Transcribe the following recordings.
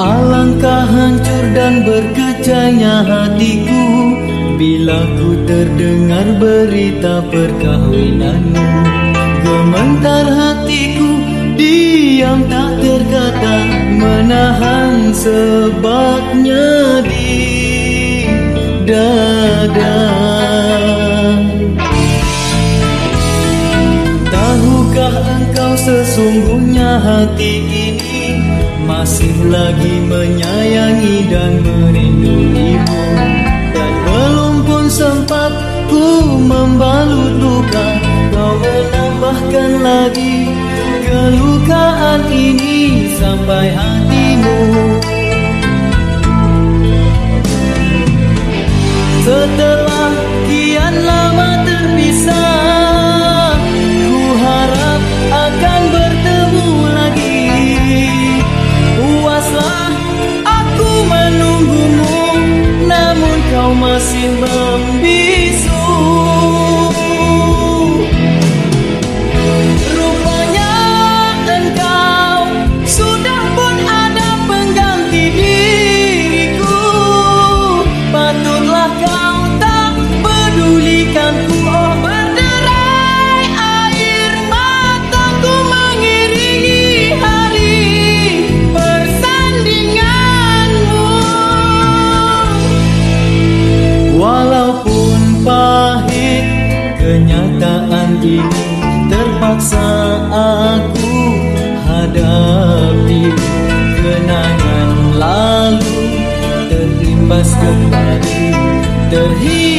Alangkah hancur dan berkecahnya hatiku. Bila ku terdengar berita perkahwinanmu Gementar hatiku diam tak terkata Menahan sebabnya di dada. Tahukah engkau sesungguhnya hati ini Masih lagi menyayangi dan merinduimu Dan belum pun sempat ku membalut luka Kau menambahkan lagi kelukaan ini sampai hatimu. Setelah ini terpaksa aku hadapi kenangan lalu terimbas kembali terhiris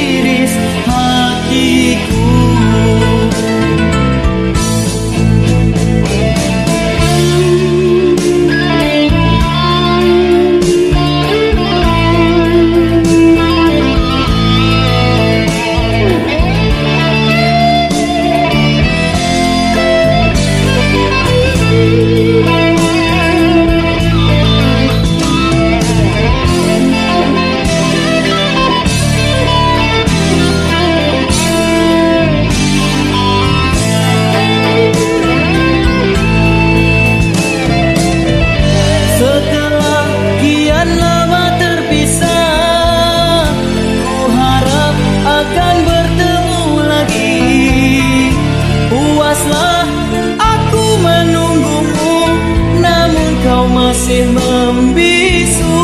masih membisu.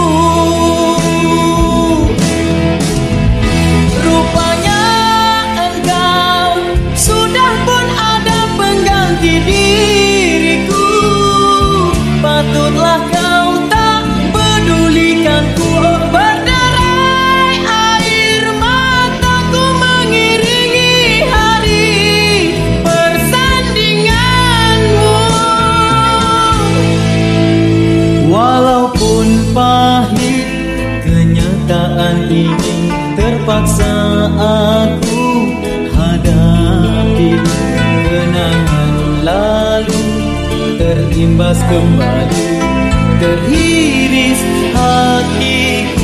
Rupanya engkau sudah pun ada pengganti diriku kenyataan ini terpaksa aku hadapi. Kenangan lalu terimbas kembali terhiris hatiku